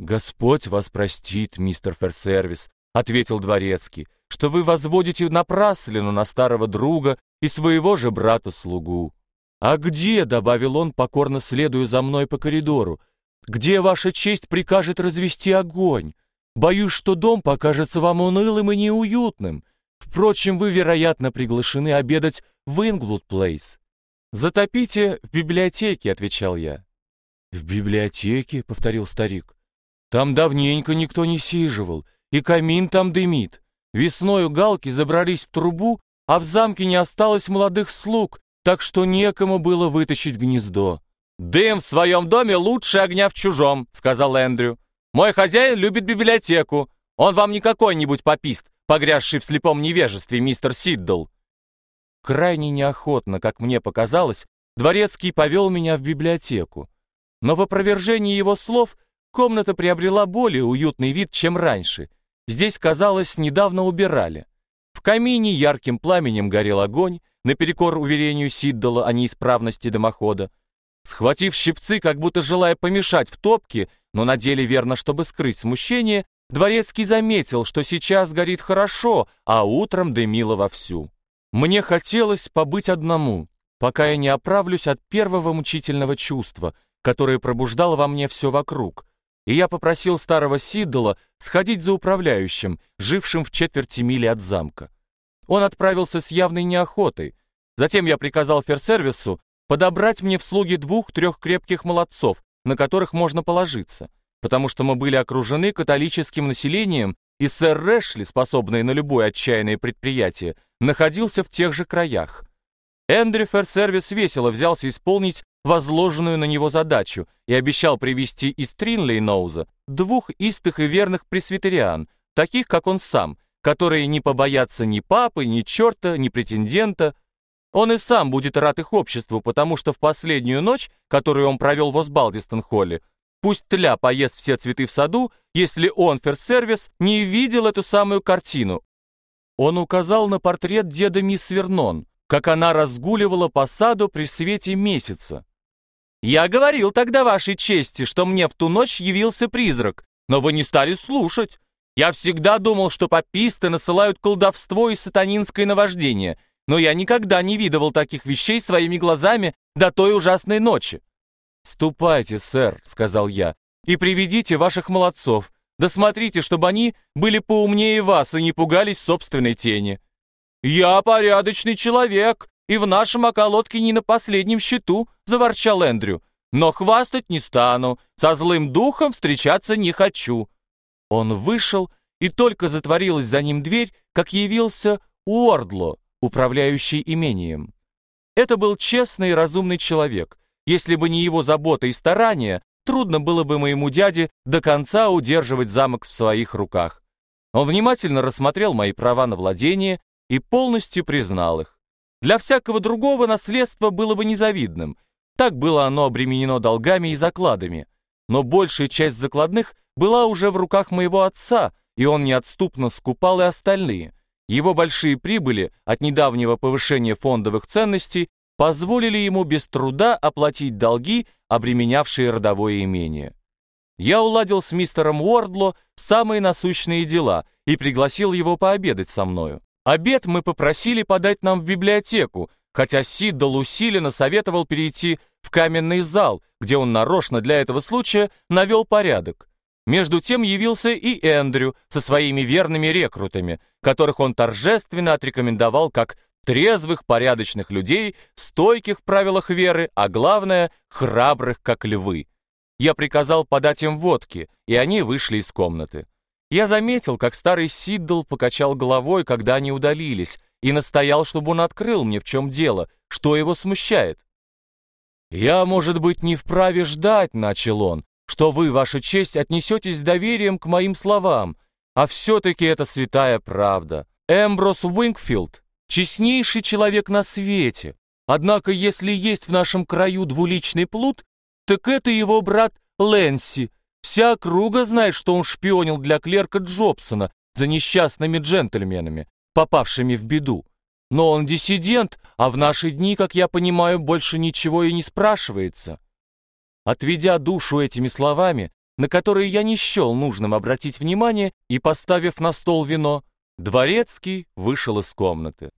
«Господь вас простит, мистер Ферсервис», — ответил дворецкий, «что вы возводите напраслину на старого друга и своего же брата-слугу». «А где?» — добавил он, покорно следуя за мной по коридору. «Где ваша честь прикажет развести огонь? Боюсь, что дом покажется вам унылым и неуютным. Впрочем, вы, вероятно, приглашены обедать в Инглуд Плейс». «Затопите в библиотеке», — отвечал я. «В библиотеке?» — повторил старик. Там давненько никто не сиживал, и камин там дымит. Весною галки забрались в трубу, а в замке не осталось молодых слуг, так что некому было вытащить гнездо. «Дым в своем доме лучше огня в чужом», — сказал Эндрю. «Мой хозяин любит библиотеку. Он вам не какой-нибудь попист, погрязший в слепом невежестве, мистер Сиддл». Крайне неохотно, как мне показалось, Дворецкий повел меня в библиотеку. Но в опровержении его слов — Комната приобрела более уютный вид, чем раньше. Здесь, казалось, недавно убирали. В камине ярким пламенем горел огонь, наперекор уверению Сиддала о неисправности дымохода. Схватив щипцы, как будто желая помешать в топке, но на деле верно, чтобы скрыть смущение, Дворецкий заметил, что сейчас горит хорошо, а утром дымило вовсю. Мне хотелось побыть одному, пока я не оправлюсь от первого мучительного чувства, которое пробуждало во мне все вокруг, и я попросил старого Сиддала сходить за управляющим, жившим в четверти мили от замка. Он отправился с явной неохотой. Затем я приказал ферсервису подобрать мне в слуги двух-трех крепких молодцов, на которых можно положиться, потому что мы были окружены католическим населением, и сэр Рэшли, способный на любое отчаянное предприятие, находился в тех же краях. Эндрю Ферсервис весело взялся исполнить возложенную на него задачу и обещал привести из Тринлейноуза двух истых и верных пресвитериан, таких, как он сам, которые не побоятся ни папы, ни черта, ни претендента. Он и сам будет рад их обществу, потому что в последнюю ночь, которую он провел в Осбалдистон-холле, пусть тля поест все цветы в саду, если он, ферсервис, не видел эту самую картину. Он указал на портрет деда мисс Вернон, как она разгуливала по саду при свете месяца. Я говорил тогда вашей чести, что мне в ту ночь явился призрак, но вы не стали слушать. Я всегда думал, что паписты насылают колдовство и сатанинское наваждение, но я никогда не видывал таких вещей своими глазами до той ужасной ночи. «Ступайте, сэр», — сказал я, — «и приведите ваших молодцов. Да смотрите, чтобы они были поумнее вас и не пугались собственной тени». «Я порядочный человек, и в нашем околотке не на последнем счету», — заворчал Эндрю. «Но хвастать не стану, со злым духом встречаться не хочу». Он вышел, и только затворилась за ним дверь, как явился Уордло, управляющий имением. Это был честный и разумный человек. Если бы не его забота и старания, трудно было бы моему дяде до конца удерживать замок в своих руках. Он внимательно рассмотрел мои права на владение и полностью признал их. Для всякого другого наследство было бы незавидным. Так было оно обременено долгами и закладами. Но большая часть закладных была уже в руках моего отца, и он неотступно скупал и остальные. Его большие прибыли от недавнего повышения фондовых ценностей позволили ему без труда оплатить долги, обременявшие родовое имение. Я уладил с мистером Уордло самые насущные дела и пригласил его пообедать со мною. Обед мы попросили подать нам в библиотеку, хотя Сиддал усиленно советовал перейти в каменный зал, где он нарочно для этого случая навел порядок. Между тем явился и Эндрю со своими верными рекрутами, которых он торжественно отрекомендовал как трезвых, порядочных людей, стойких в правилах веры, а главное, храбрых, как львы. Я приказал подать им водки, и они вышли из комнаты. Я заметил, как старый Сиддл покачал головой, когда они удалились, и настоял, чтобы он открыл мне, в чем дело, что его смущает. «Я, может быть, не вправе ждать», — начал он, «что вы, ваша честь, отнесетесь с доверием к моим словам, а все-таки это святая правда. Эмброс Уингфилд — честнейший человек на свете, однако если есть в нашем краю двуличный плут, так это его брат Лэнси, Вся округа знает, что он шпионил для клерка Джобсона за несчастными джентльменами, попавшими в беду. Но он диссидент, а в наши дни, как я понимаю, больше ничего и не спрашивается. Отведя душу этими словами, на которые я не счел нужным обратить внимание, и, поставив на стол вино, Дворецкий вышел из комнаты.